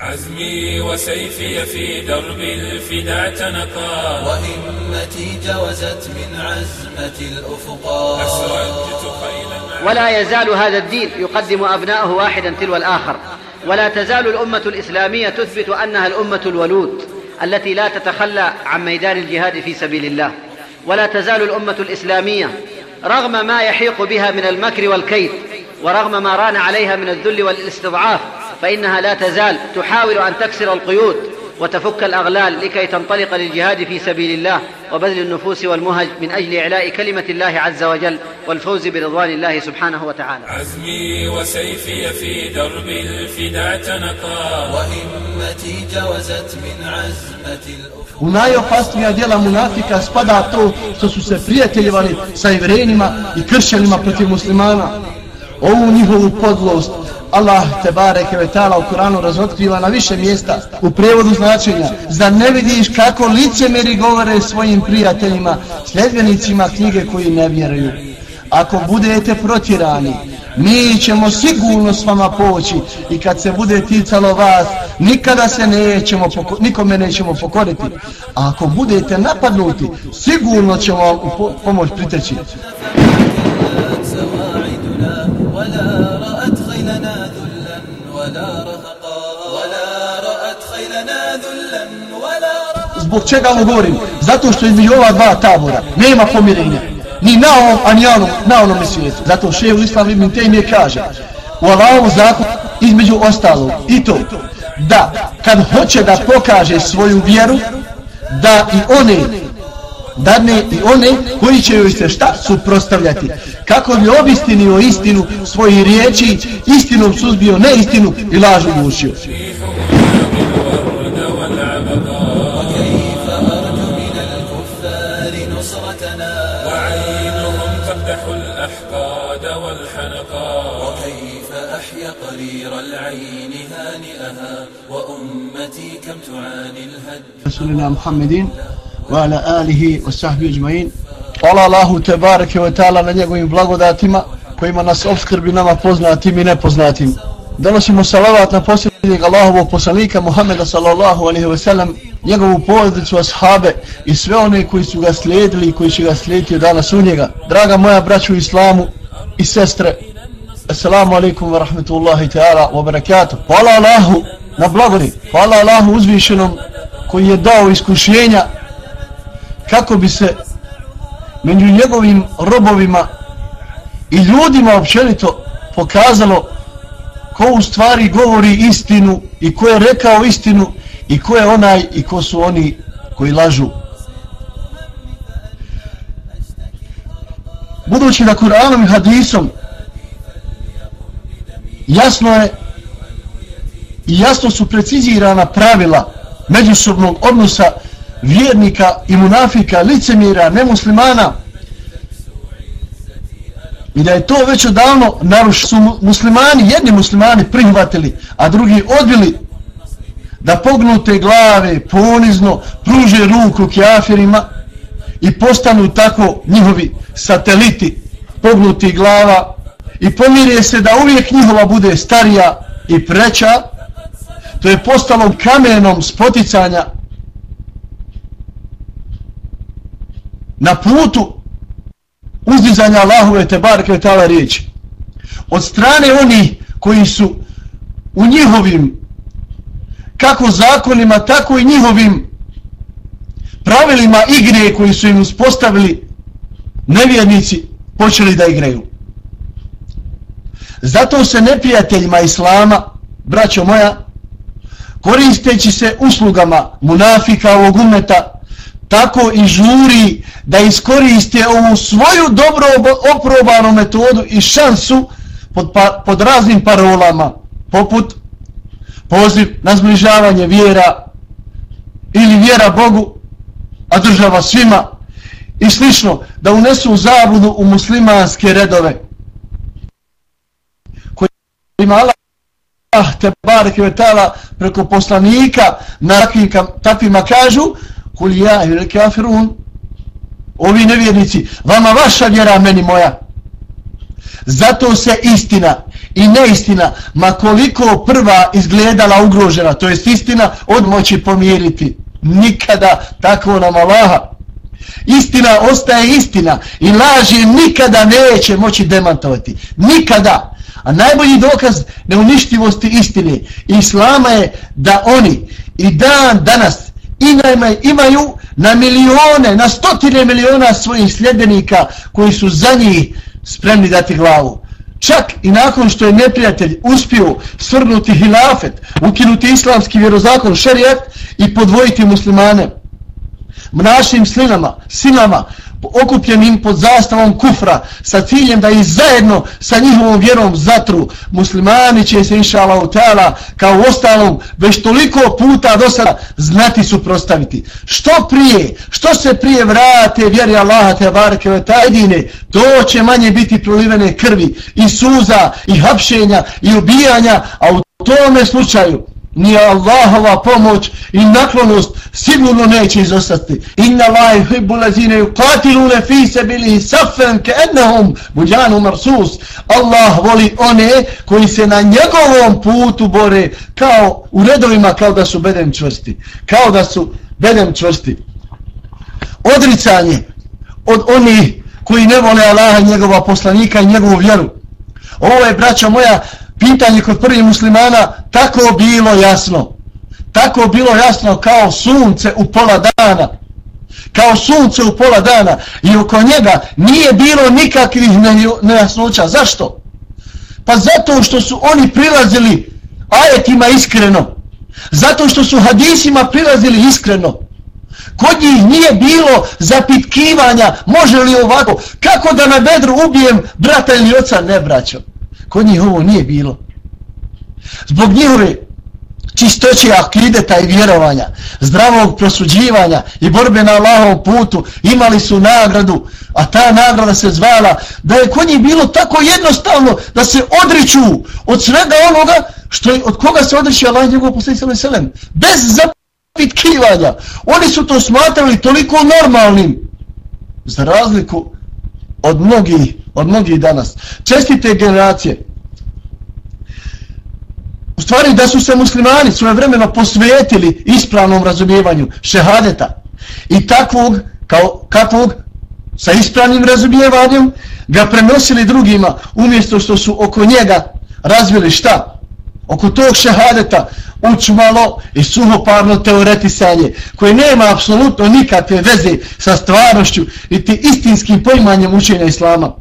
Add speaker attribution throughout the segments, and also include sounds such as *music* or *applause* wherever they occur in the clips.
Speaker 1: عزمي وسيفي في درب الفدا اعتنقا
Speaker 2: وهمتي جوزت من عزمة الأفقا.
Speaker 1: أسرجت خيلا
Speaker 3: ولا يزال هذا الدين يقدم أبناءه واحدا تلو الآخر. ولا تزال الأمة الإسلامية تثبت أنها الأمة الولود التي لا تتخلى عن ميدان الجهاد في سبيل الله. ولا تزال الأمة الإسلامية رغم ما يحيق بها من المكر والكيد ورغم ما ران عليها من الذل والاستضعاف فإنها لا تزال تحاول أن تكسر القيود وتفك الأغلال لكي تنطلق للجهاد في سبيل الله وبذل النفوس والمهج من أجل إعلاء كلمة الله عز وجل والفوز برضوان الله سبحانه وتعالى.
Speaker 1: عزمي وسيفي في درب الفدا اعتنقا
Speaker 2: وهمتي جوزت من عزمة
Speaker 4: U najopasnija djela munafika spada to što su se prijateljevali sa evrenima i kršćanima protiv muslimana. Ovu njihovu podlost Allah te bareke ve taala u Kuranu razotkriva na više mjesta u prevodu značenja. Zar ne vidiš kako licemeri govore svojim prijateljima, sljedbenicima knjige koji ne vjeruju? Ako budete protjerani, mi ćemo sigurno s vama poći i kad se bude ticalo vas, nikada se nećemo, nikome nećemo pokoriti. A ako budete napadnuti, sigurno ćemo vam u po pomoć priteći. Zbog čega mu govorim? Zato što između ova dva tabora nema pomirenja. Ni na ovom, a ni na onom, na onom svijetu. Zato šehu Islam Ibn Taymiye kaže u Allahovom zakon između ostalog i to da kad hoće da pokaže svoju vjeru da i one dadne i one koji će joj se šta suprostavljati kako bi obistinio istinu svojih riječi istinom suzbio neistinu i lažu gušio رسولنا محمدين وعلى آله وصحبه أجمعين Hvala Allahu te bareke ve taala na njegovim blagodatima kojima nas obskrbi nama poznatim i nepoznatim. Donosimo salavat na posljednjeg Allahovog poslanika Muhammeda sallallahu alaihi ve sellem, njegovu porodicu, ashabe i sve one koji su ga slijedili i koji će ga slijediti od dana njega. Draga moja braću u islamu i sestre, Assalamu alaikum wa rahmetullahi ta'ala wa barakatuh. Hvala Allahu na blagodi. Hvala Allahu uzvišenom koji je dao iskušenja kako bi se među njegovim robovima i ljudima općenito pokazalo ko u stvari govori istinu i ko je rekao istinu i ko je onaj i ko su oni koji lažu. Budući da Kur'anom i hadisom jasno je i jasno su precizirana pravila međusobnog odnosa vjernika i munafika, licemira, nemuslimana. I da je to već odavno naruš su muslimani, jedni muslimani prihvatili, a drugi odbili da pognute glave ponizno pruže ruku kjafirima i postanu tako njihovi sateliti pognuti glava i pomirje se da uvijek njihova bude starija i preća to je postalo kamenom spoticanja na putu uzdizanja Allahove te barke ve riječi. Od strane oni koji su u njihovim kako zakonima tako i njihovim pravilima igre koji su im uspostavili nevjernici počeli da igraju. Zato se neprijateljima Islama braćo moja koristeći se uslugama munafika ovog umeta tako i žuri da iskoriste ovu svoju dobro oprobanu metodu i šansu pod, pa, pod raznim parolama poput poziv na zbližavanje vjera ili vjera Bogu a država svima i slično da unesu zabludu u muslimanske redove kojima Allah te bareke vetala preko poslanika na takvim, takvima kažu kul ja ili kafirun ovi nevjernici vama vaša vjera meni moja zato se istina i neistina, ma koliko prva izgledala ugrožena, to jest istina, od moći pomiriti. Nikada tako nam Allaha. Istina ostaje istina i laži nikada neće moći demantovati. Nikada. A najbolji dokaz neuništivosti istine Islama je da oni i dan danas imaju na milione, na stotine miliona svojih sljedbenika koji su za njih spremni dati glavu. Čak i nakon što je neprijatelj uspio svrnuti hilafet, ukinuti islamski vjerozakon šerijat i podvojiti muslimane Mnašim slinama, sinama, okupljenim pod zastavom kufra sa ciljem da i zajedno sa njihovom vjerom zatru. Muslimani će se inša Allah tala kao ostalom već toliko puta do sada znati suprostaviti. Što prije, što se prije vrate vjeri Allaha te barke ve tajdine to će manje biti prolivene krvi i suza i hapšenja i ubijanja a u tome slučaju ni Allahova pomoć i naklonost sigurno neće izostati. Inna Allahi hibbu lazine yuqatilune fi sabili safen ke ennehum buđanu marsus. Allah voli one koji se na njegovom putu bore kao u redovima kao da su bedem čvrsti. Kao da su bedem čvrsti. Odricanje od onih koji ne vole Allaha njegova poslanika i njegovu vjeru. Ovo je, braća moja, pitanje kod prvih muslimana tako bilo jasno. Tako bilo jasno kao sunce u pola dana. Kao sunce u pola dana. I oko njega nije bilo nikakvih nejasnoća. Zašto? Pa zato što su oni prilazili ajetima iskreno. Zato što su hadisima prilazili iskreno. Kod njih nije bilo zapitkivanja, može li ovako, kako da na bedru ubijem brata ili oca, ne braćo. Kod njih ovo nije bilo. Zbog njihove čistoće akideta i vjerovanja, zdravog prosuđivanja i borbe na Allahovom putu, imali su nagradu, a ta nagrada se zvala da je kod njih bilo tako jednostavno da se odriču od svega onoga što je, od koga se odriče Allah i njegov posljednji sallam selem. Bez zapitkivanja. Oni su to smatrali toliko normalnim za razliku od mnogih, od mnogih danas. Čestite generacije, u stvari da su se muslimani svoje vremeno posvetili ispravnom razumijevanju šehadeta i takvog, kao, kakvog sa ispravnim razumijevanjem ga prenosili drugima umjesto što su oko njega razvili šta? Oko tog šehadeta učmalo i suhoparno teoretisanje koje nema apsolutno nikakve veze sa stvarnošću i ti istinskim poimanjem učenja Islama.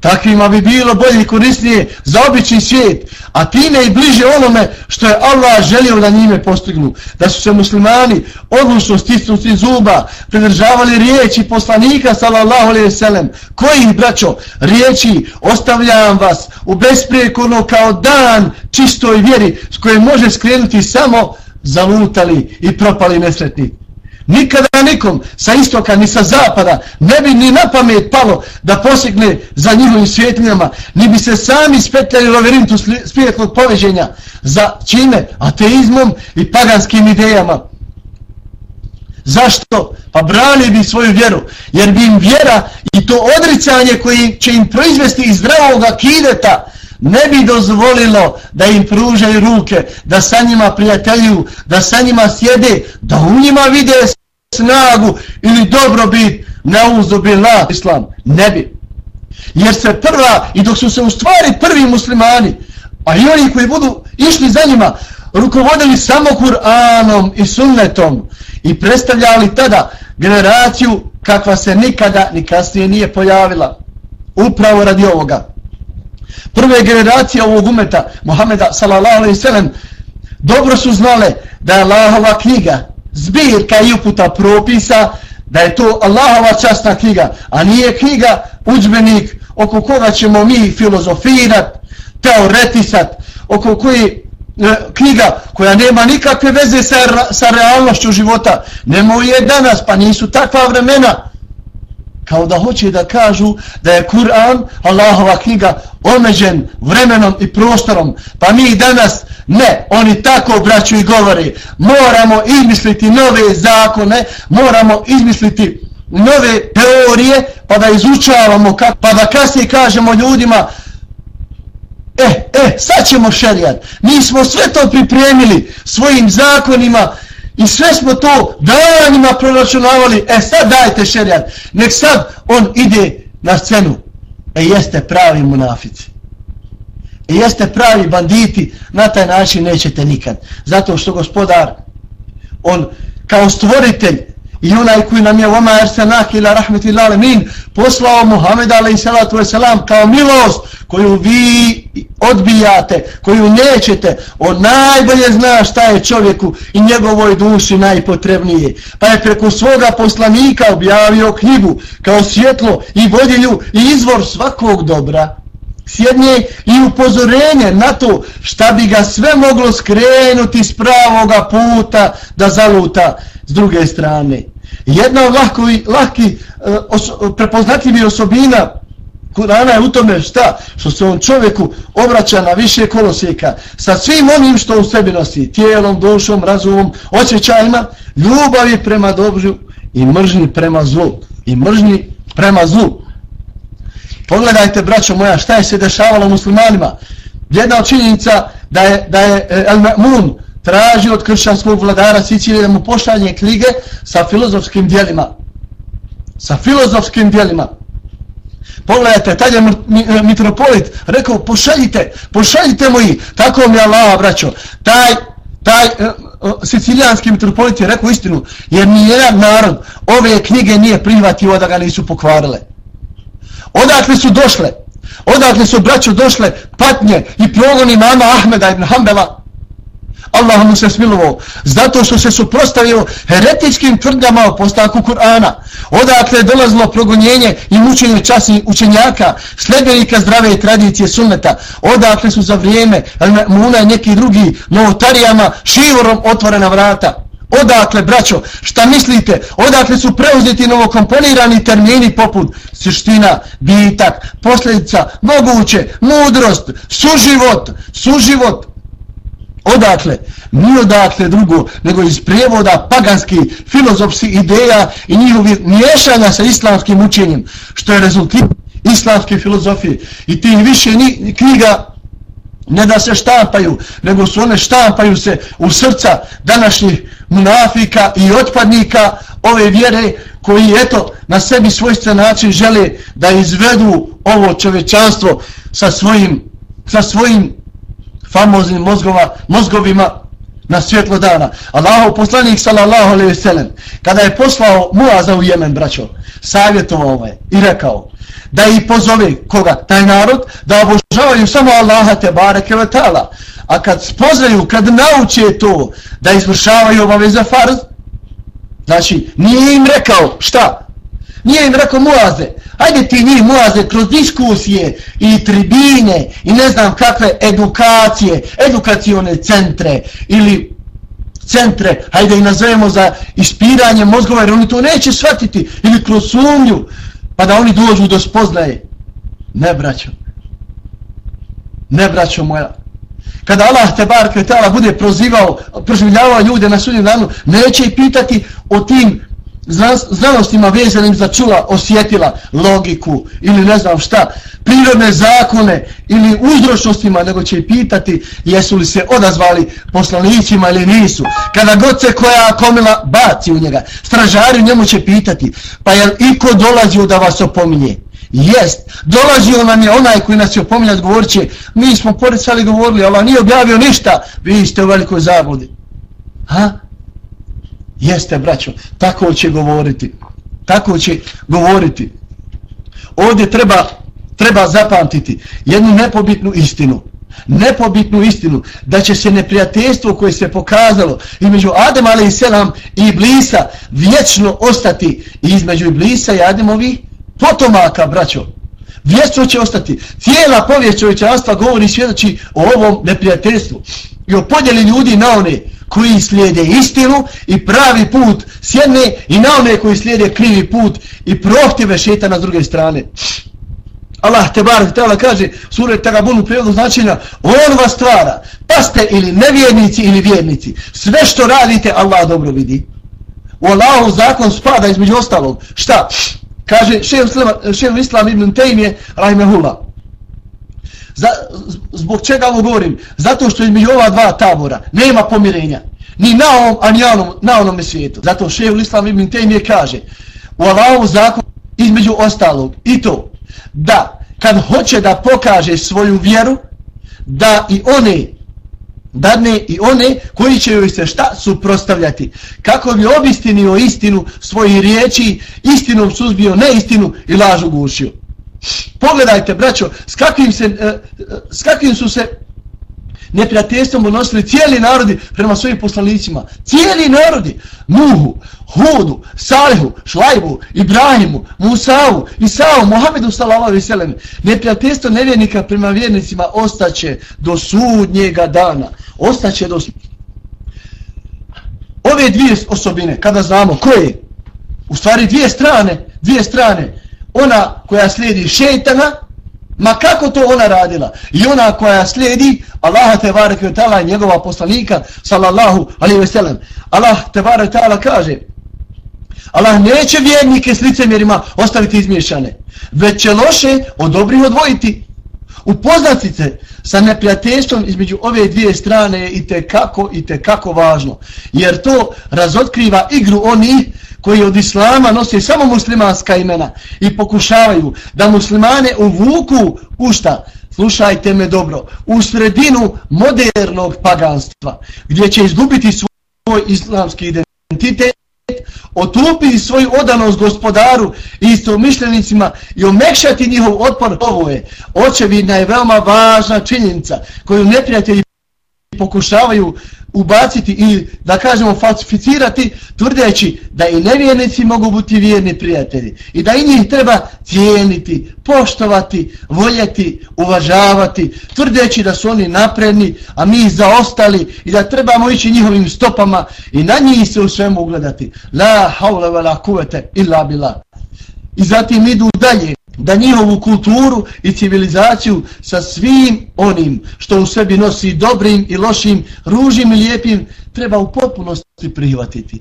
Speaker 4: Takvima bi bilo bolje i korisnije za obični svijet, a time i bliže onome što je Allah želio da njime postignu. Da su se muslimani odlučno stisnuti zuba, pridržavali riječi poslanika sallallahu alaihi sellem. Koji, braćo, riječi ostavljam vas u besprijekorno kao dan čistoj vjeri s kojim može skrenuti samo zalutali i propali nesretnik. Nikada nikom sa istoka ni sa zapada ne bi ni na pamet palo da posegne za njihovim svjetljama, ni bi se sami spetljali roverintu svijetlog poveženja za čime? Ateizmom i paganskim idejama. Zašto? Pa brali bi svoju vjeru, jer bi im vjera i to odricanje koje će im proizvesti iz zdravog akideta ne bi dozvolilo da im pružaju ruke, da sa njima prijatelju, da sa njima sjede, da u njima vide snagu ili dobrobit na uzubillah islam. Ne bi. Jer se prva, i dok su se u stvari prvi muslimani, a i oni koji budu išli za njima, rukovodili samo Kur'anom i sunnetom i predstavljali tada generaciju kakva se nikada ni kasnije nije pojavila. Upravo radi ovoga. Prve generacije ovog umeta, Muhameda sallallahu alaihi sallam, dobro su znale da je Allahova knjiga zbirka i uputa propisa da je to Allahova častna knjiga, a nije knjiga uđbenik oko koga ćemo mi filozofirat, teoretisat, oko koji e, knjiga koja nema nikakve veze sa, sa realnošću života. Nemo je danas, pa nisu takva vremena kao da hoće da kažu da je Kur'an, Allahova knjiga, omeđen vremenom i prostorom. Pa mi danas, ne, oni tako braću i govori, moramo izmisliti nove zakone, moramo izmisliti nove teorije, pa da izučavamo, pa da kasnije kažemo ljudima, E, e, sad ćemo šerijat. Mi smo sve to pripremili svojim zakonima i sve smo to danima proračunavali. E, sad dajte šerijat. Nek sad on ide na scenu. E, jeste pravi munafici. E, jeste pravi banditi. Na taj način nećete nikad. Zato što gospodar, on kao stvoritelj, i onaj koji nam je vama ersenak ila rahmeti lalemin poslao Muhammed alaih salatu wasalam kao milost koju vi odbijate, koju nećete, on najbolje zna šta je čovjeku i njegovoj duši najpotrebnije. Pa je preko svoga poslanika objavio knjigu kao svjetlo i vodilju i izvor svakog dobra. Sjednje i upozorenje na to šta bi ga sve moglo skrenuti s pravoga puta da zaluta s druge strane. Jedna od lahkovi, lahki, eh, oso, prepoznatljivi osobina Kurana je u tome šta? Što se on čovjeku obraća na više kolosijeka sa svim onim što u sebi nosi, tijelom, dušom, razumom, osjećajima, ljubavi prema dobru i mržnji prema zlu. I mržnji prema zlu. Pogledajte, braćo moja, šta je se dešavalo muslimanima. Jedna od činjenica da je, da je eh, El Ma'mun traži od kršćanskog vladara Sicilije da mu pošalje knjige sa filozofskim dijelima. Sa filozofskim dijelima. Pogledajte, tad je mitropolit rekao, pošaljite, pošaljite moji, tako mi je Allah, braćo. Taj, taj uh, sicilijanski mitropolit je rekao istinu, jer nijedan narod ove knjige nije prihvatio da ga nisu pokvarile. Odakle su došle? Odakle su braćo došle patnje i progoni mama Ahmeda ibn Hanbala? Allah mu se smilovao zato što se suprostavio heretičkim tvrdama o postavku Kur'ana. Odakle je dolazilo progonjenje i mučenje časnih učenjaka, sljedbenika zdrave tradicije sunneta. Odakle su za vrijeme Muna i neki drugi novotarijama šivorom otvorena vrata. Odakle, braćo, šta mislite? Odakle su preuzeti novokomponirani termini poput suština, bitak, posljedica, moguće, mudrost, suživot, suživot, Odakle? Ni odakle drugo, nego iz prijevoda paganskih filozofskih ideja i njihovi miješanja sa islamskim učenjem, što je rezultat islamske filozofije. I ti više ni, knjiga ne da se štampaju, nego su one štampaju se u srca današnjih munafika i otpadnika ove vjere koji eto na sebi svojstven način žele da izvedu ovo čovečanstvo sa svojim, sa svojim famoznim mozgova, mozgovima na svjetlo dana. Allahov poslanik sallallahu alejhi ve sellem kada je poslao Muaza u Jemen, braćo, savjetovao ovaj i rekao da i pozove koga taj narod da obožavaju samo Allaha te bareke ve taala. A kad spoznaju, kad nauče to da izvršavaju obaveze farz, znači nije im rekao šta? Nije im rekao Muaze, Hajde ti njih Muaze kroz diskusije i tribine i ne znam kakve edukacije, edukacione centre ili centre, hajde i nazovemo za ispiranje mozgova jer oni to neće shvatiti ili kroz sumnju pa da oni dođu do spoznaje. Ne braćo. Ne braćo moja. Kada Allah te bar kretala bude prozivao, proživljavao ljude na sudnjem danu, neće i pitati o tim znanostima vezanim za čula osjetila logiku ili ne znam šta, prirodne zakone ili uzročnostima, nego će pitati jesu li se odazvali poslanicima ili nisu. Kada god se koja komila baci u njega, stražari njemu će pitati, pa jel iko dolazio da vas opominje? Jest, dolazio nam je onaj koji nas je opominjati, govorit će, mi smo poricali govorili, Allah nije objavio ništa, vi ste u velikoj zabludi. Ha? Jeste, braćo, tako će govoriti. Tako će govoriti. Ovdje treba, treba zapamtiti jednu nepobitnu istinu. Nepobitnu istinu da će se neprijateljstvo koje se pokazalo između Adem ali i Selam i Iblisa vječno ostati između Iblisa i Ademovi potomaka, braćo. Vječno će ostati. Cijela povijest čovječanstva govori svjedoči o ovom neprijateljstvu i o podjeli ljudi na one koji slijede istinu i pravi put s jedne i na one koji slijede krivi put i prohtjeve šetana s druge strane. Allah te bar htjela kaže sure Tagabun u prijevodu značenja on vas stvara pa ste ili nevjernici ili vjernici. Sve što radite Allah dobro vidi. U Allahov zakon spada između ostalog. Šta? Kaže šehr Islam ibn Tejmije rahimehullah. Za, zbog čega ovo govorim? Zato što između ova dva tabora nema pomirenja. Ni na ovom, a ni na onom, na onome svijetu. Zato šeho Islam Ibn Tejmije kaže u Allahovu zakonu između ostalog i to da kad hoće da pokaže svoju vjeru da i one dadne i one koji će joj se šta suprostavljati kako bi obistinio istinu svojih riječi istinom suzbio neistinu i lažu gušio pogledajte braćo s kakvim, se, e, e, s kakvim su se neprijateljstvom odnosili cijeli narodi prema svojim poslanicima. Cijeli narodi. Nuhu, Hudu, Salihu, Šlajbu, Ibrahimu, Musavu, Isau, Mohamedu sallallahu alejhi ve sellem. Neprijateljstvo nevjernika prema vjernicima ostaće do sudnjega dana. Ostaće do Ove dvije osobine, kada znamo koje, u stvari dvije strane, dvije strane, ona koja slijedi šeitana, Ma kako to ona radila? I ona koja slijedi Allaha te bareke taala njegova poslanika sallallahu alaihi ve sellem. Allah te bareke taala kaže: Allah neće vjernike s licemjerima ostaviti izmješane, već će loše od dobrih odvojiti. Upoznati se sa neprijateljstvom između ove dvije strane i te kako i te kako važno, jer to razotkriva igru onih koji od islama nose samo muslimanska imena i pokušavaju da muslimane uvuku u šta? Slušajte me dobro, u sredinu modernog paganstva, gdje će izgubiti svoj islamski identitet, otupi svoju odanost gospodaru i istomišljenicima i omekšati njihov otpor. Ovo je očevidna i veoma važna činjenica koju neprijatelji pokušavaju ubaciti i da kažemo falsificirati tvrdeći da i nevjernici mogu biti vjerni prijatelji i da i njih treba cijeniti, poštovati, voljeti, uvažavati tvrdeći da su oni napredni a mi zaostali i da trebamo ići njihovim stopama i na njih se u svemu ugledati. La haula wa la kuvete illa billah. I zatim idu dalje da njihovu kulturu i civilizaciju sa svim onim što u sebi nosi dobrim i lošim, ružim i lijepim, treba u potpunosti prihvatiti.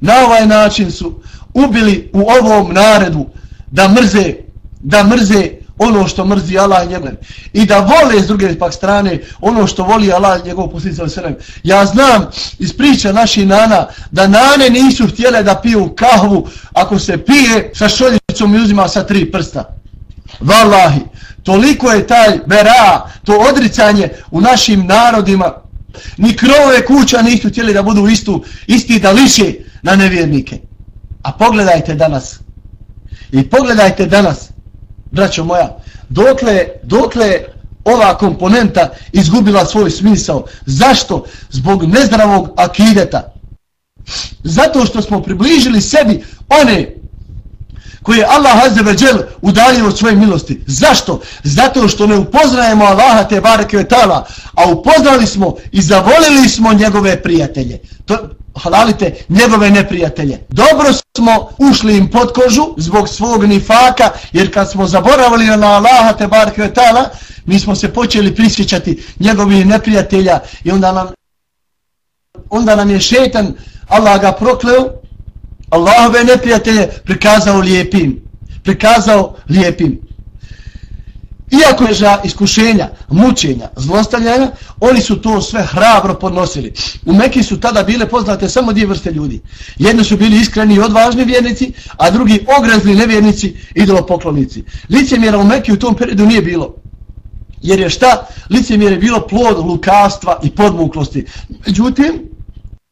Speaker 4: Na ovaj način su ubili u ovom naredu da mrze, da mrze ono što mrzi Allah i njegov. I da vole s druge pak strane ono što voli Allah i njegov posljednice srem. Ja znam iz priča naših nana da nane nisu htjele da piju kahvu ako se pije sa šoljicom i uzima sa tri prsta. Valahi, toliko je taj vera, to odricanje u našim narodima. Ni krove kuća nisu htjeli da budu istu, isti da liše na nevjernike. A pogledajte danas. I pogledajte danas braćo moja, dokle, dokle ova komponenta izgubila svoj smisao. Zašto? Zbog nezdravog akideta. Zato što smo približili sebi one koje Allah Azze udalio od svoje milosti. Zašto? Zato što ne upoznajemo Allaha te bareke ve a upoznali smo i zavolili smo njegove prijatelje. To, halalite njegove neprijatelje. Dobro smo ušli im pod kožu zbog svog nifaka, jer kad smo zaboravili na Allaha te bar kvetala, mi smo se počeli prisjećati njegovih neprijatelja i onda nam, onda nam je šetan, Allah ga prokleo, Allahove neprijatelje prikazao lijepim. Prikazao lijepim. Iako je za iskušenja, mučenja, zlostavljanja, oni su to sve hrabro podnosili. U Meki su tada bile poznate samo dvije vrste ljudi. Jedni su bili iskreni i odvažni vjernici, a drugi ogrezni nevjernici, idolopoklonici. Licemjera u Meki u tom periodu nije bilo. Jer je šta? Licemjer je bilo plod lukastva i podmuklosti. Međutim,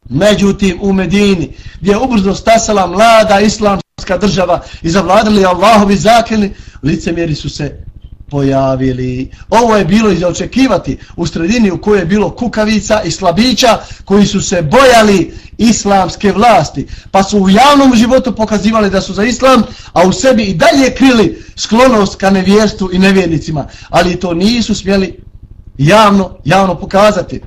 Speaker 4: međutim u Medini, gdje je ubrzo stasala mlada islamska država i zavladili Allahovi zakljeni, licemjeri su se pojavili. Ovo je bilo i očekivati u sredini u kojoj je bilo kukavica i slabića koji su se bojali islamske vlasti. Pa su u javnom životu pokazivali da su za islam, a u sebi i dalje krili sklonost ka nevjerstvu i nevjernicima. Ali to nisu smjeli javno, javno pokazati.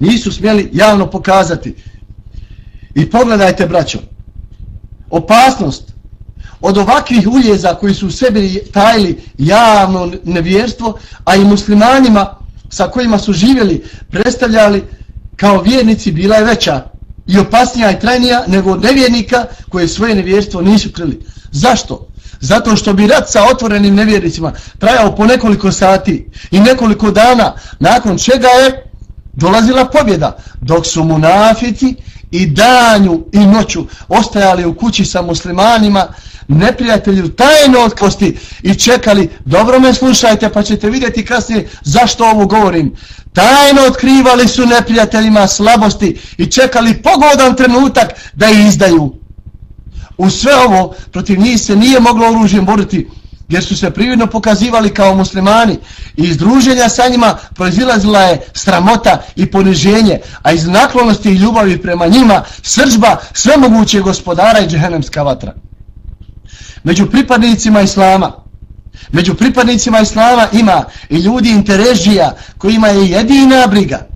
Speaker 4: Nisu smjeli javno pokazati. I pogledajte, braćo, opasnost od ovakvih uljeza koji su u sebi tajili javno nevjerstvo, a i muslimanima sa kojima su živjeli, predstavljali kao vjernici, bila je veća i opasnija i trajnija nego od nevjernika koje svoje nevjerstvo nisu krili. Zašto? Zato što bi rat sa otvorenim nevjericima trajao po nekoliko sati i nekoliko dana, nakon čega je dolazila pobjeda, dok su munafici i danju i noću ostajali u kući sa muslimanima, neprijatelju tajno od i čekali, dobro me slušajte pa ćete vidjeti kasnije zašto ovo govorim. Tajno otkrivali su neprijateljima slabosti i čekali pogodan trenutak da ih izdaju. U sve ovo protiv njih se nije moglo oružjem boriti jer su se prividno pokazivali kao muslimani i iz druženja sa njima proizilazila je stramota i poniženje, a iz naklonosti i ljubavi prema njima sržba svemogućeg gospodara i džehennemska vatra. Među pripadnicima Islama, među pripadnicima Islama ima i ljudi interežija kojima je jedina briga,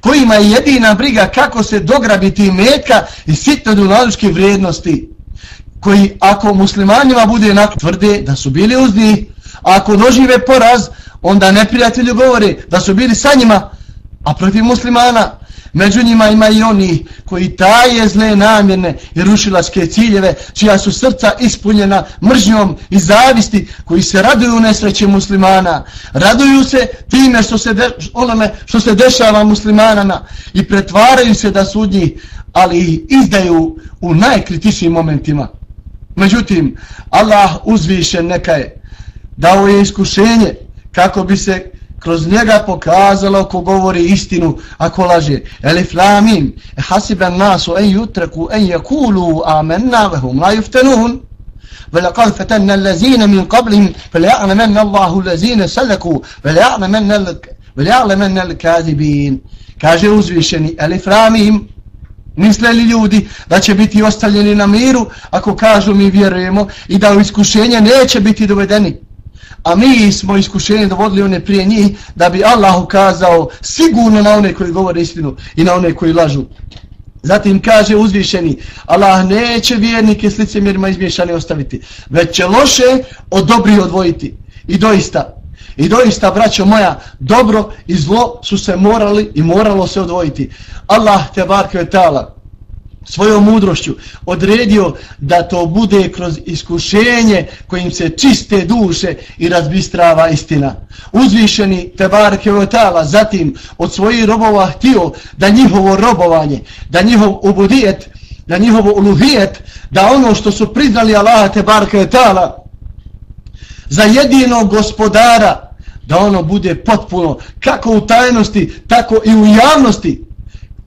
Speaker 4: kojima je jedina briga kako se dograbiti metka i sitno dunaličke vrijednosti, koji ako muslimanima bude nakon tvrde da su bili uz njih, a ako dožive poraz, onda neprijatelju govore da su bili sa njima, a protiv muslimana, među njima ima i oni koji taje zle namjerne i rušilačke ciljeve, čija su srca ispunjena mržnjom i zavisti, koji se raduju nesreće muslimana, raduju se time što se, de, onome što se dešava muslimanana i pretvaraju se da su njih, ali ih izdaju u najkritičnijim momentima. Međutim, Allah uzvišen neka je dao je iskušenje kako bi se kroz njega pokazalo ko govori istinu, ako laže. Elif lamim, e hasiben nasu en jutreku en jakulu amenna vehum la juftenun. ولقد فتنا الذين من قبلهم فليعلمن الله الذين سلكوا وليعلمن وليعلمن الكاذبين kaže uzvišeni alif lamim Misle li ljudi da će biti ostavljeni na miru ako kažu mi vjerujemo i da u iskušenje neće biti dovedeni? A mi smo iskušenje dovodili one prije njih da bi Allah ukazao sigurno na one koji govore istinu i na one koji lažu. Zatim kaže uzvišeni, Allah neće vjernike s licemjerima izmješane ostaviti, već će loše od dobri odvojiti. I doista, i doista, braćo moja, dobro i zlo su se morali i moralo se odvojiti. Allah te barke tala svojom mudrošću odredio da to bude kroz iskušenje kojim se čiste duše i razbistrava istina. Uzvišeni te barke tala zatim od svojih robova htio da njihovo robovanje, da njihov ubudijet, da njihovo uluhijet, da ono što su priznali Allah te barke tala za jedinog gospodara da ono bude potpuno kako u tajnosti, tako i u javnosti.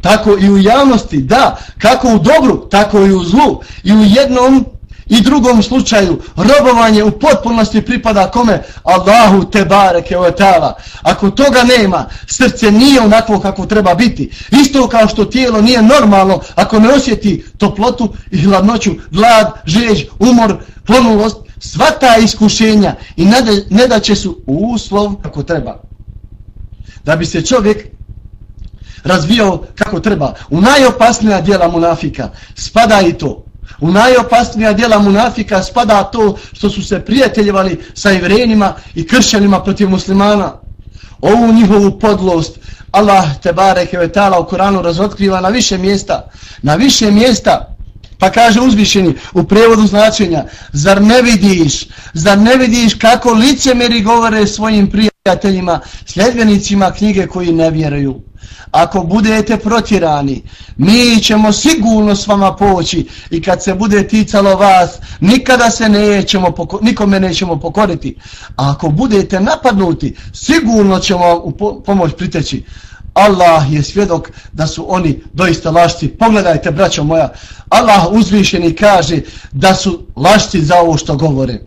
Speaker 4: Tako i u javnosti, da, kako u dobru, tako i u zlu. I u jednom i drugom slučaju robovanje u potpunosti pripada kome? Allahu te bareke o etala. Ako toga nema, srce nije onako kako treba biti. Isto kao što tijelo nije normalno ako ne osjeti toplotu i hladnoću, glad, žeđ, umor, ponulost, sva ta iskušenja i ne da će su uslov kako treba. Da bi se čovjek razvijao kako treba. U najopasnija dijela munafika spada i to. U najopasnija dijela munafika spada to što su se prijateljevali sa evrenima i kršćanima protiv muslimana. Ovu njihovu podlost Allah te bareke ve taala u Kuranu razotkriva na više mjesta. Na više mjesta Pa kaže uzvišeni u prevodu značenja, zar ne vidiš, zar ne vidiš kako licemeri govore svojim prijateljima, sljedbenicima knjige koji ne vjeruju. Ako budete protjerani, mi ćemo sigurno s vama poći i kad se bude ticalo vas, nikada se nećemo, nikome nećemo pokoriti. A ako budete napadnuti, sigurno ćemo u pomoć priteći. Allah je svjedok da su oni doista lašci. Pogledajte, braćo moja, Allah uzvišeni kaže da su lašci za ovo što govore.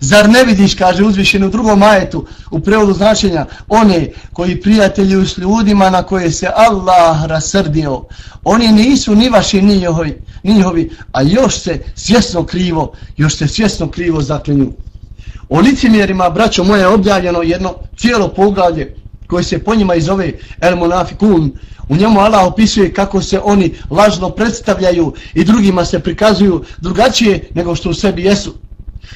Speaker 4: Zar ne vidiš, kaže uzvišeni u drugom majetu, u prevodu značenja, one koji prijateljuju s ljudima na koje se Allah rasrdio, oni nisu ni vaši ni njihovi, ni njihovi a još se svjesno krivo, još se svjesno krivo zaklinju. O licimjerima, braćo moje, objavljeno jedno cijelo poglavlje koji se po njima iz ove El Monafikun, u njemu Allah opisuje kako se oni lažno predstavljaju i drugima se prikazuju drugačije nego što u sebi jesu.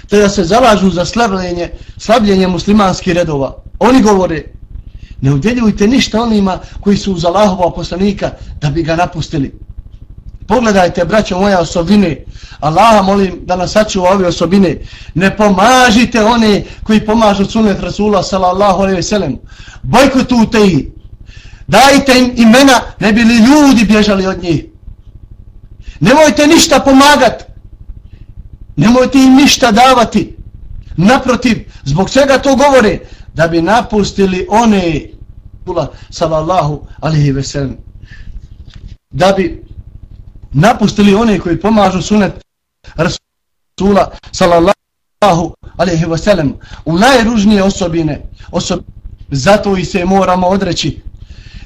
Speaker 4: Te da se zalažu za slabljenje, slabljenje muslimanskih redova. Oni govore, ne udjeljujte ništa onima koji su uz Allahova poslanika da bi ga napustili. Pogledajte, braćo moja, osobine. Allaha molim da nas sačuva ove osobine. Ne pomažite one koji pomažu sunet Rasula sallallahu alaihi ve sellem. Bojkotujte ih. Dajte im imena, ne bi li ljudi bježali od njih. Nemojte ništa pomagati. Nemojte im ništa davati. Naprotiv, zbog čega to govore? Da bi napustili one sallallahu alaihi ve sellem. Da bi napustili one koji pomažu sunet Rasula sallallahu alaihi wa u najružnije osobine osob... zato i se moramo odreći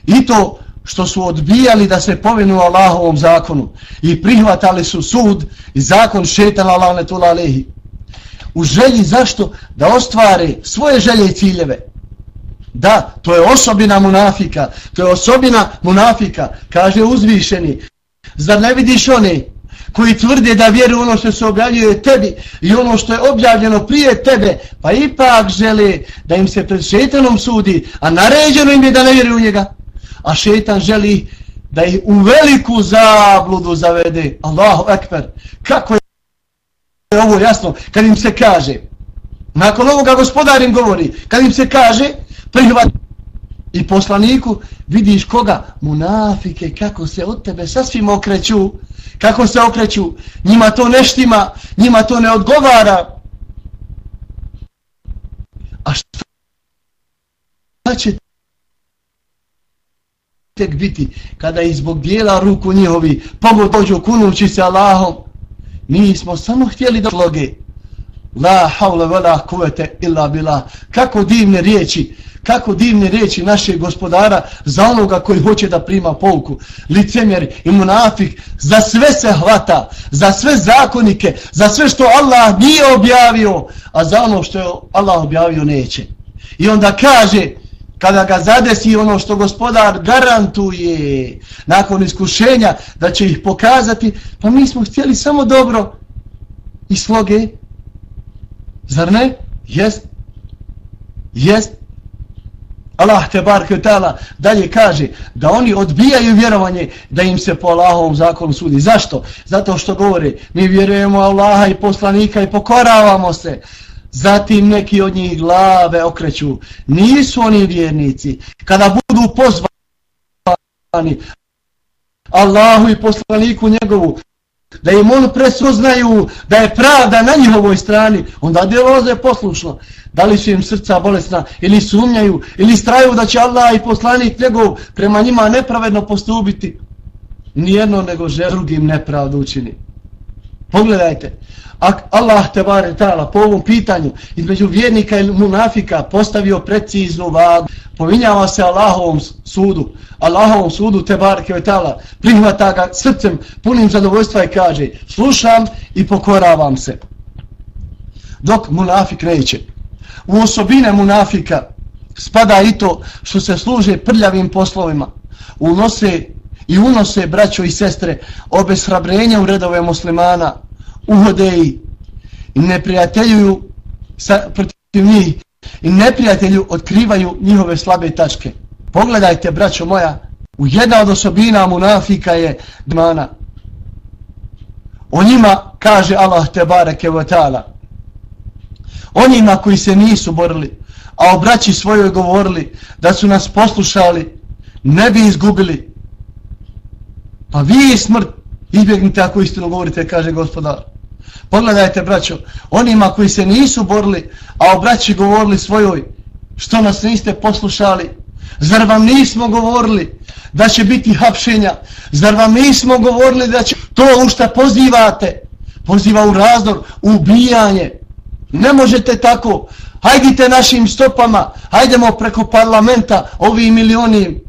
Speaker 4: i to što su odbijali da se povinu Allahovom zakonu i prihvatali su sud i zakon šetan Allah netula alaihi u želji zašto? Da ostvare svoje želje i ciljeve. Da, to je osobina munafika to je osobina munafika kaže uzvišeni. Zar ne vidiš one koji tvrde da vjeruju ono što se objavljuje tebi i ono što je objavljeno prije tebe, pa ipak žele da im se pred šetanom sudi, a naređeno im je da ne vjeruju njega. A šetan želi da ih u veliku zabludu zavede. Allahu ekber. Kako je ovo jasno kad im se kaže, nakon ovoga gospodar im govori, kad im se kaže, prihvat i poslaniku, vidiš koga? Munafike, kako se od tebe sasvim okreću, kako se okreću, njima to neštima, njima to ne odgovara. A šta će tek biti kada izbog dijela ruku njihovi pomoć dođu kunući se Allahom? Mi smo samo htjeli da sloge. La haule vela kuvete illa bila. Kako divne riječi kako divne riječi našeg gospodara za onoga koji hoće da prima pouku. Licemjer i munafik za sve se hvata, za sve zakonike, za sve što Allah nije objavio, a za ono što je Allah objavio neće. I onda kaže, kada ga zadesi ono što gospodar garantuje nakon iskušenja da će ih pokazati, pa mi smo htjeli samo dobro i sloge. Zar ne? Jest. Jest. Allah te bar tala dalje kaže da oni odbijaju vjerovanje da im se po Allahovom zakonu sudi. Zašto? Zato što govore mi vjerujemo Allaha i poslanika i pokoravamo se. Zatim neki od njih glave okreću. Nisu oni vjernici. Kada budu pozvani Allahu i poslaniku njegovu da im on presuznaju da je pravda na njihovoj strani, onda djeloze poslušno. Da li su im srca bolesna ili sumnjaju ili straju da će Allah i poslanik njegov prema njima nepravedno postupiti. Nijedno nego že drugim nepravdu učini. Pogledajte, Allah te bare tala po ovom pitanju između vjernika i munafika postavio preciznu vagu, povinjava se Allahovom sudu, Allahovom sudu te bare tala, prihvata ga srcem punim zadovoljstva i kaže slušam i pokoravam se. Dok munafik neće. U osobine munafika spada i to što se služe prljavim poslovima, unose i unose braćo i sestre obeshrabrenja u redove muslimana, uhode i neprijateljuju sa, protiv njih i neprijatelju otkrivaju njihove slabe tačke. Pogledajte, braćo moja, u jedna od osobina munafika je dmana. O njima kaže Allah te bareke wa ta'ala. Onima koji se nisu borili, a o braći svojoj govorili da su nas poslušali, ne bi izgubili. Pa vi smrt izbjegnite ako istinu govorite, kaže gospodar. Pogledajte, braćo, onima koji se nisu borili, a o braći govorili svojoj, što nas niste poslušali? Zar vam nismo govorili da će biti hapšenja? Zar vam nismo govorili da će to u što pozivate? Poziva u razdor, u ubijanje. Ne možete tako. Hajdite našim stopama, hajdemo preko parlamenta, ovi milioni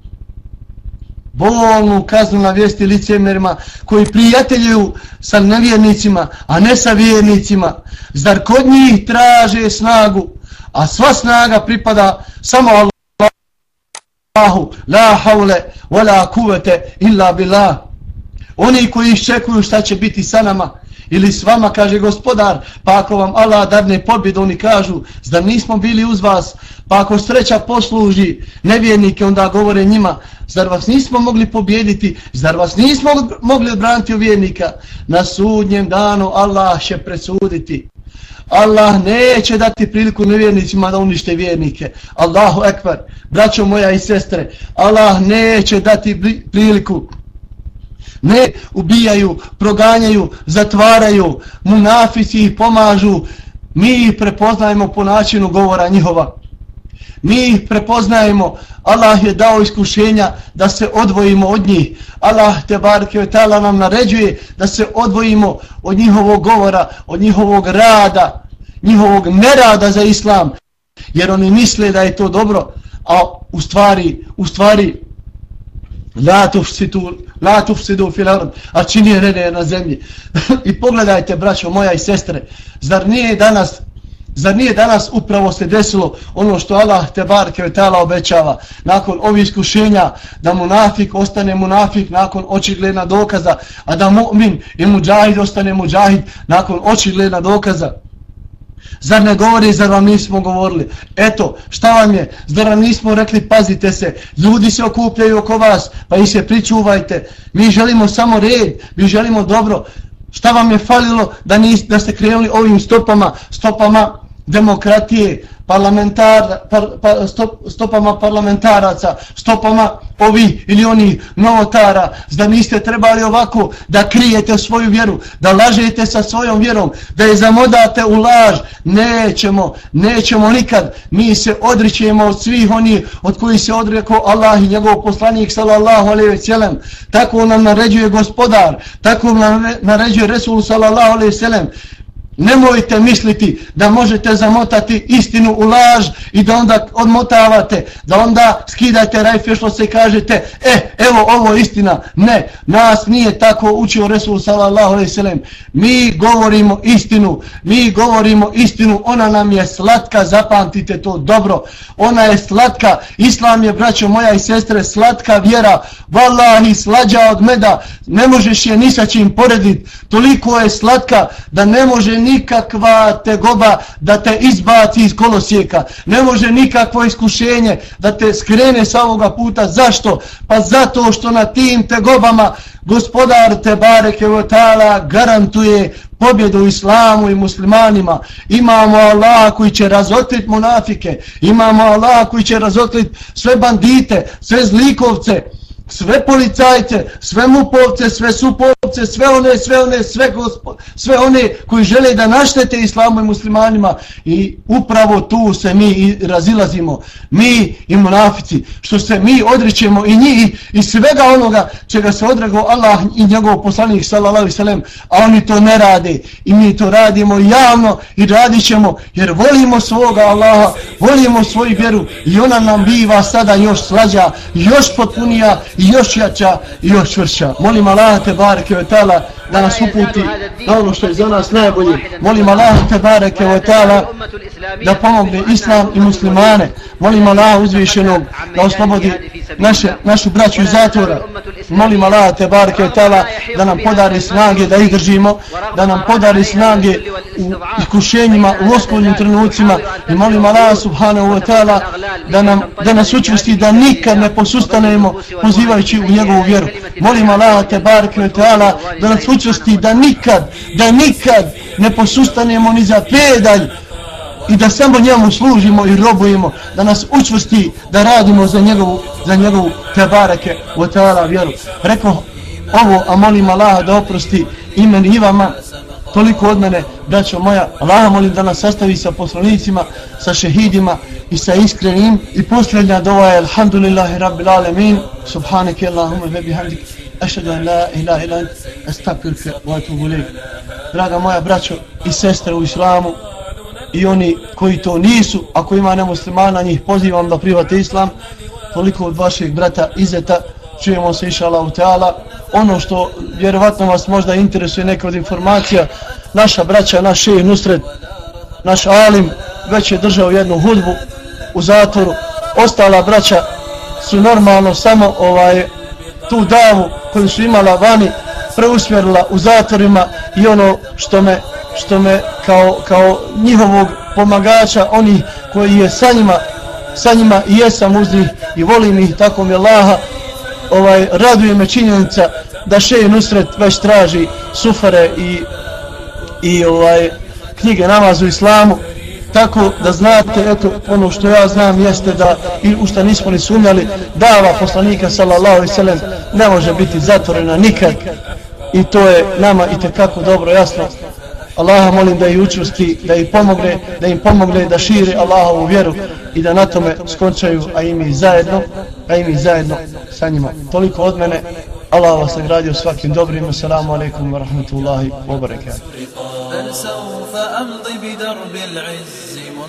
Speaker 4: bolnu kaznu na vijesti licemjerima koji prijateljuju sa nevjernicima, a ne sa vjernicima. Zar kod njih traže snagu, a sva snaga pripada samo Allahu, la haule, wa la kuvete, illa billah. Oni koji iščekuju šta će biti sa nama ili s vama, kaže gospodar, pa ako vam Allah dadne pobjedu, oni kažu, zda nismo bili uz vas, pa ako sreća posluži nevjernike, onda govore njima, zar vas nismo mogli pobjediti, zar vas nismo mogli odbraniti u vjernika, na sudnjem danu Allah će presuditi. Allah neće dati priliku nevjernicima da unište vjernike. Allahu ekvar, braćo moja i sestre, Allah neće dati priliku ne ubijaju, proganjaju, zatvaraju, munafici ih pomažu, mi ih prepoznajemo po načinu govora njihova. Mi ih prepoznajemo, Allah je dao iskušenja da se odvojimo od njih. Allah te barke tala nam naređuje da se odvojimo od njihovog govora, od njihovog rada, njihovog nerada za islam. Jer oni misle da je to dobro, a u stvari, u stvari La tufsidu, la tufsidu fil ard, a čini rede na zemlji. *laughs* I pogledajte, braćo moja i sestre, zar nije danas Zar nije danas upravo se desilo ono što Allah te bar kvetala obećava nakon ovih iskušenja da munafik ostane munafik nakon očigledna dokaza, a da mu'min i muđahid ostane muđahid nakon očigledna dokaza. Zar ne govori, zar vam nismo govorili? Eto, šta vam je? Zar vam nismo rekli, pazite se, ljudi se okupljaju oko vas, pa i se pričuvajte. Mi želimo samo red, mi želimo dobro. Šta vam je falilo da, nis, da ste krenuli ovim stopama, stopama demokratije, parlamentar, par, par, stop, stopama parlamentaraca, stopama ovi ili oni novotara, da niste trebali ovako da krijete svoju vjeru, da lažete sa svojom vjerom, da je zamodate u laž, nećemo, nećemo nikad, mi se odričemo od svih oni od koji se odrekao Allah i njegov poslanik sallallahu alaihi ve sellem, tako nam naređuje gospodar, tako nam naređuje Resul sallallahu alaihi ve sellem, Nemojte misliti da možete zamotati istinu u laž i da onda odmotavate, da onda skidate rajfešlo se i kažete, e, evo ovo je istina. Ne, nas nije tako učio Resul sallallahu alaihi sallam. Mi govorimo istinu, mi govorimo istinu, ona nam je slatka, zapamtite to dobro. Ona je slatka, Islam je, braćo moja i sestre, slatka vjera, vallahi slađa od meda, ne možeš je ni sa čim porediti, toliko je slatka da ne može nikakva tegoba da te izbaci iz kolosijeka. Ne može nikakvo iskušenje da te skrene sa ovoga puta. Zašto? Pa zato što na tim tegobama gospodar te bareke votala garantuje pobjedu islamu i muslimanima. Imamo Allah koji će razotrit monafike. Imamo Allah koji će razotrit sve bandite, sve zlikovce sve policajce, sve mupovce, sve supovce, sve one, sve one, sve, gospo, sve one koji žele da naštete islamu i muslimanima i upravo tu se mi razilazimo, mi i munafici, što se mi odričemo i njih i svega onoga čega se odrego Allah i njegov poslanik sallallahu sallam, a oni to ne rade. I mi to radimo javno i radit ćemo jer volimo svoga Allaha, volimo svoju vjeru i ona nam biva sada još slađa, još potpunija i još jača i još čvršća. Molim Allah te bareke ve taala da nas uputi na ono što je za nas najbolje. Molim Allah te bareke ve taala da pomogne islam i muslimane. Molim Allah uzvišenog da oslobodi naše, našu braću iz zatvora. Molim Allah te bareke ve taala da nam podari snage da izdržimo, da nam podari snage u iskušenjima, u oskudnim trenucima i molim Allah subhanahu wa ta'ala da, nam, da nas učvrsti da nikad ne posustanemo pozivajući u njegovu vjeru. Molim Allaha te barke wa teala da nas učvrsti da nikad, da nikad ne posustanemo ni za pedalj i da samo njemu služimo i robujemo, da nas učvrsti da radimo za njegovu, za njegovu te barake wa teala vjeru. Rekao ovo, a molim Allaha da oprosti imen i vama Toliko od mene, braćo moja, Allah molim da nas sastavi sa poslanicima, sa šehidima i sa iskrenim. I posljednja dova je Alhamdulillahi Rabbil Alemin, Subhaneke Allahumma ve bihamdik, ašadu an la ilaha ila astakirke wa atubu. Draga moja braćo i sestre u islamu i oni koji to nisu, ako ima nemuslimana, njih pozivam da private islam, toliko od vašeg brata Izeta, čujemo se iša Allah ono što vjerovatno vas možda interesuje neka od informacija naša braća, naš šeji Nusred naš Alim već je držao jednu hudbu u zatvoru. Ostala braća su normalno samo ovaj tu davu koju su imala vani preusmjerila u zatvorima i ono što me, što me kao, kao njihovog pomagača, oni koji je sa njima, sa njima i jesam uz njih i volim ih, tako mi Allaha, ovaj, raduje me činjenica da še Nusret već traži sufare i, i ovaj, knjige namazu islamu, tako da znate, eto, ono što ja znam jeste da, i u što nismo ni sumnjali, dava poslanika sallallahu i selem ne može biti zatvorena nikad i to je nama i kako dobro jasno. Allaha molim da ih učusti, da ih pomogne, da im pomogne da šire Allahovu vjeru i da na tome skončaju, a i mi zajedno, a i mi zajedno sa njima. Toliko od mene, Allah vas nagradio svakim dobrim. Assalamu alaikum wa rahmatullahi wa barakatuh.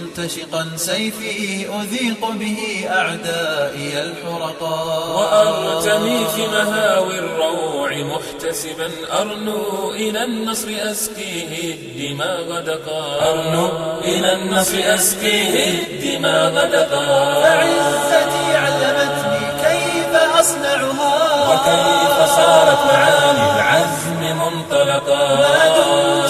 Speaker 2: منتشقا سيفي أذيق به أعدائي الحرقا
Speaker 1: وأرتمي في مهاوي الروع محتسبا أرنو إلى النصر أسقيه الدماء غدقا أرنو إلى النصر أسقيه الدماء غدقا
Speaker 2: فعزتي علمتني كيف أصنعها.
Speaker 1: وكيف صارت معاني العزم منطلقا.
Speaker 2: ما دمت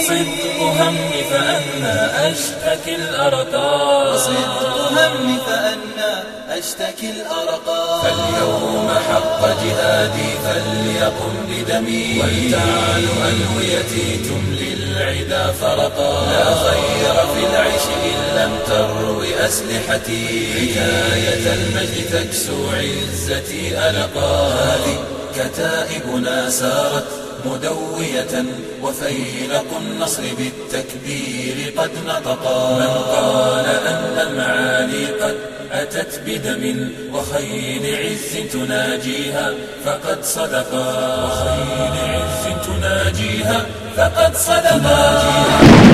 Speaker 1: وصدق همي فأنا أشتكي الأرقى
Speaker 2: وصدق همي فأنا أشتكي الأرقى
Speaker 1: فاليوم حق جهادي فليقم بدمي. ولتعال ألويتي تملي العدا فرقا. لا خير في العيش إن لم تروي أسلحتي حكاية المجد تكسو عزتي ألقا. هذه كتائبنا سارت مدوية وفيلق النصر بالتكبير قد نطقا من قال أن المعالي قد أتت بدم وخيل عز تناجيها فقد صدقا وخيل عز تناجيها فقد صدقا